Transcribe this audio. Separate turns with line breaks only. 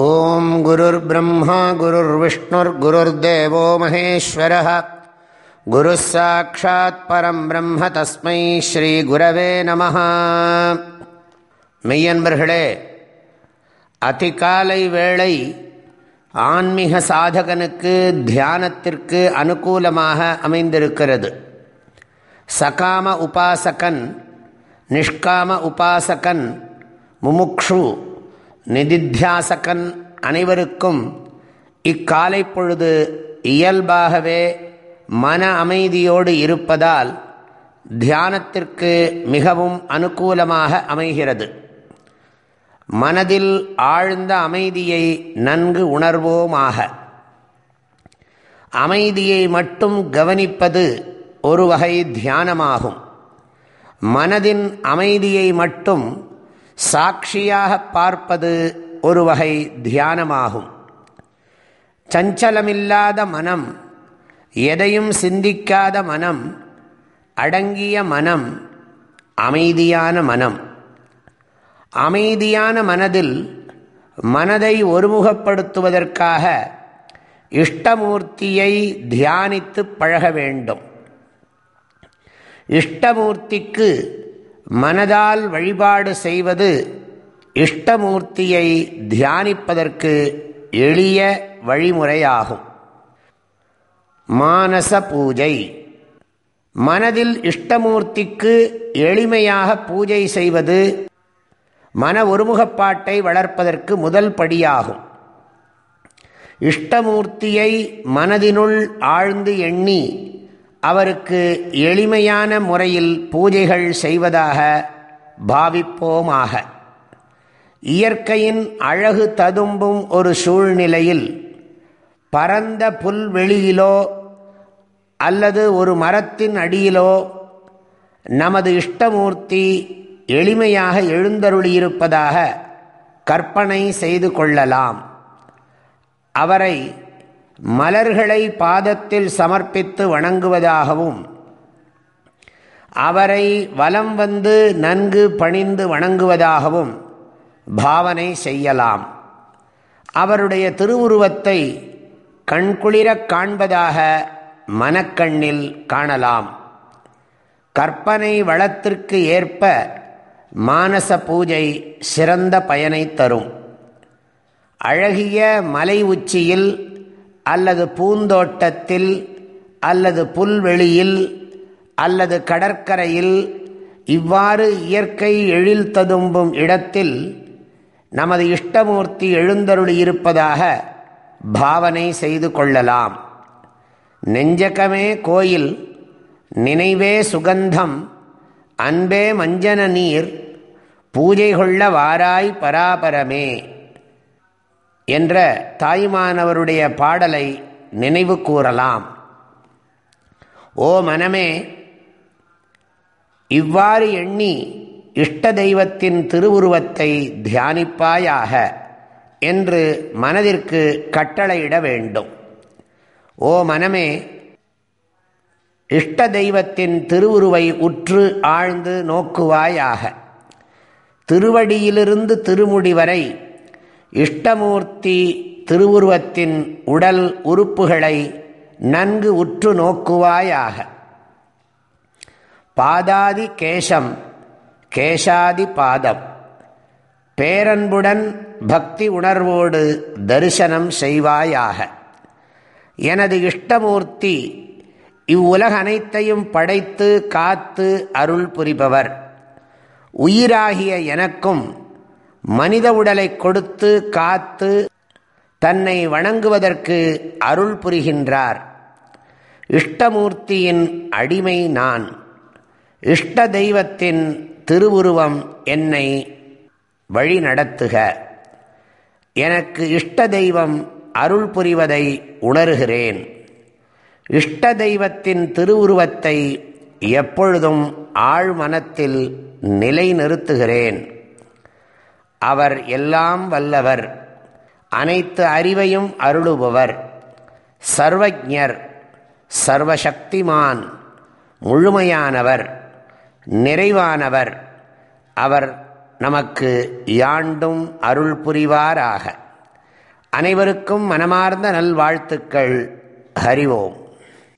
ॐ गुरुर्ब्रह्मा गुरुर्विष्णुर्गुरुर्देवो महेश्वरः गुरुः साक्षात् परम् ब्रह्म तस्मै ஸ்ரீகுரவே நம மெய்யன்பர்களே அதிகாலை வேளை ஆன்மீக சாதகனுக்கு தியானத்திற்கு அனுகூலமாக அமைந்திருக்கிறது சகாம உபாசகன் நிஷ்காம உபாசகன் முமுக்ஷு நிதித்தியாசகன் அனைவருக்கும் இக்காலை பொழுது இயல்பாகவே மன அமைதியோடு இருப்பதால் தியானத்திற்கு மிகவும் அனுகூலமாக அமைகிறது. மனதில் ஆழ்ந்த அமைதியை நன்கு உணர்வோமாக. அமைதியை மட்டும் கவனிப்பது ஒரு வகை தியானமாகும். மனதின் அமைதியை மட்டும் சாட்சியாக பார்ப்பது ஒரு வகை தியானமாகும். சஞ்சலமில்லாத மனம் எதையும் சிந்திக்காத மனம் அடங்கிய மனம் அமைதியான மனம். அமைதியான மனதில் மனதை ஒருமுகப்படுத்துவதற்காக இஷ்டமூர்த்தியை தியானித்து பழக வேண்டும். இஷ்டமூர்த்திக்கு மனதால் வழிபாடு செய்வது இஷ்டமூர்த்தியை தியானிப்பதற்கு எளிய வழிமுறையாகும். மானச பூஜை. மனதில் இஷ்டமூர்த்திக்கு எளிமையாக பூஜை செய்வது மன ஒருமுகப்பாட்டை வளர்ப்பதற்கு முதல் படியாகும். இஷ்டமூர்த்தியை மனதினுள் ஆழ்ந்து எண்ணி அவருக்கு எளிமையான முறையில் பூஜைகள் செய்வதாக பாவிப்போமாக. இயற்கையின் அழகு ததும்பும் ஒரு சூழ்நிலையில் பரந்த புல்வெளியிலோ அல்லது ஒரு மரத்தின் அடியிலோ நமது இஷ்டமூர்த்தி எளிமையாக எழுந்தருளியிருப்பதாக கற்பனை செய்து கொள்ளலாம். அவரை மலர்களை பாதத்தில் சமர்ப்பித்து வணங்குவதாகவும் அவரை வலம் வந்து நன்கு பணிந்து வணங்குவதாகவும் பாவனை செய்யலாம். அவருடைய திருவுருவத்தை கண்குளிரக் காண்பதாக மனக்கண்ணில் காணலாம். கற்பனை வளத்திற்கு ஏற்ப மானச பூஜை சிறந்த பயனை தரும். அழகிய மலை உச்சியில் அல்லது பூந்தோட்டத்தில் அல்லது புல்வெளியில் அல்லது கடற்கரையில் இவ்வாறு இயற்கை எழில் ததும்பும் இடத்தில் நமது இஷ்டமூர்த்தி எழுந்தருளியிருப்பதாக பாவனை செய்து கொள்ளலாம். நெஞ்சகமே கோயில் நினைவே சுகந்தம் அன்பே மஞ்சன நீர் பூஜை கொள்ள வாராய் பராபரமே. என்ற தாய்மானவருடைய பாடலை நினைவு கூறலாம். ஓ மனமே இவ்வாறு எண்ணி இஷ்ட தெய்வத்தின் திருவுருவத்தை தியானிப்பாயாக என்று மனதிற்கு கட்டளையிட வேண்டும். ஓ மனமே இஷ்ட தெய்வத்தின் திருவுருவை உற்று ஆழ்ந்து நோக்குவாயாக. திருவடியிலிருந்து திருமுடி வரை இஷ்டமூர்த்தி திருவுருவத்தின் உடல் உறுப்புகளை நன்கு உற்று நோக்குவாயாக. பாதாதி கேசம் கேசாதி பாதம். பேரன்புடன் பக்தி உணர்வோடு தரிசனம் செய்வாயாக. எனது இஷ்டமூர்த்தி இவ்வுலக அனைத்தையும் படைத்து காத்து அருள் புரிபவர். உயிராகிய எனக்கும் மனித உடலை கொடுத்து காத்து தன்னை வணங்குவதற்கு அருள் புரிகின்றார். இஷ்டமூர்த்தியின் அடிமை நான். இஷ்ட தெய்வத்தின் திருவுருவம் என்னை வழி நடத்துக. எனக்கு இஷ்ட தெய்வம் அருள் புரிவதை உணர்கிறேன். இஷ்ட தெய்வத்தின் திருவுருவத்தை எப்பொழுதும் ஆழ்மனத்தில் நிலைநிறுத்துகிறேன். அவர் எல்லாம் வல்லவர். அனைத்து அறிவையும் அருளுபவர். சர்வஜர் சர்வசக்திமான் முழுமையானவர் நிறைவானவர். அவர் நமக்கு யாண்டும் அருள் புரிவாராக. அனைவருக்கும் மனமார்ந்த நல்வாழ்த்துக்கள். ஹறிவோம்